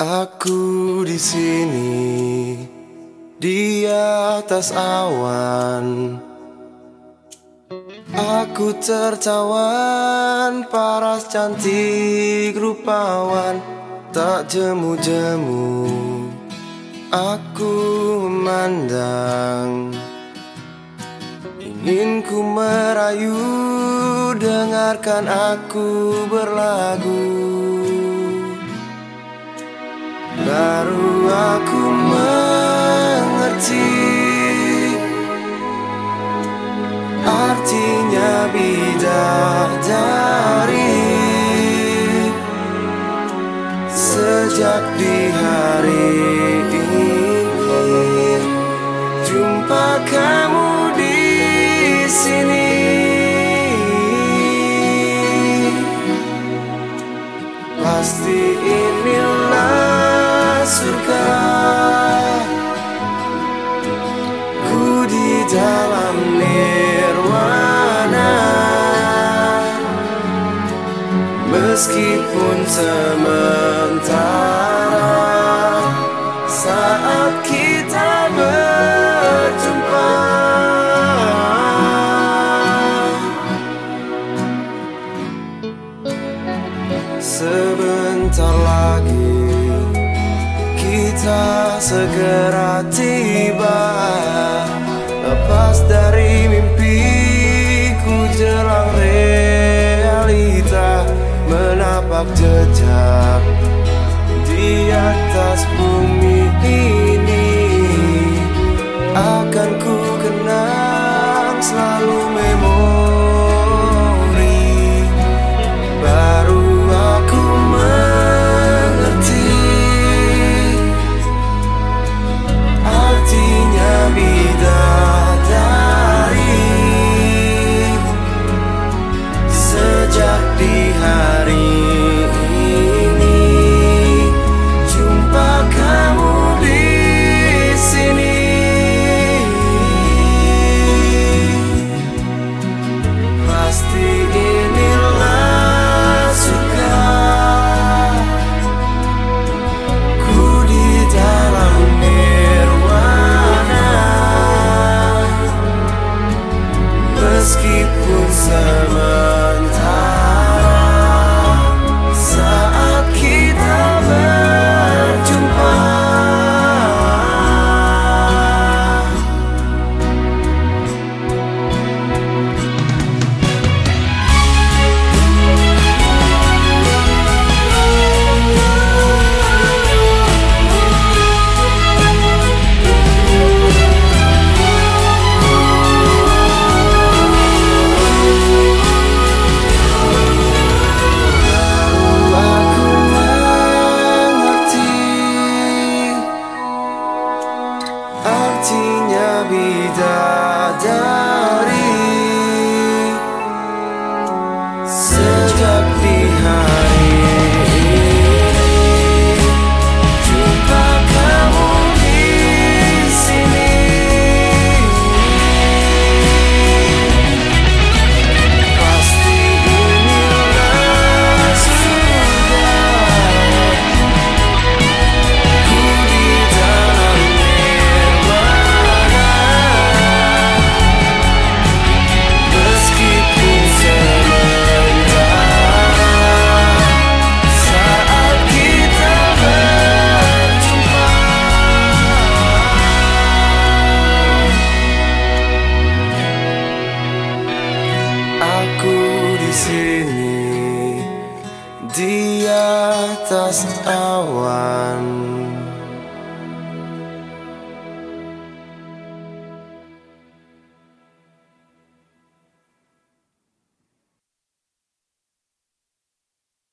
Aku di sini di atas awan. Aku tertawan paras cantik rupawan tak jemu-jemu. Aku memandang Ingin ku merayu Dengarkan aku berlagu Baru aku mengerti Artinya bidadari. Sejak di hari ini Jumpa kamu di sini. Pasti inilah surga. Ku di dalam nirwana. Meskipun sementara Saat kita berjumpa. Sebentar lagi Kita segera tiba. Lepas dari mimpiku jelang realita Menapak jejak di atas bumi ini. Akan ku kenang selalu Artinya bidadari sini di atas awan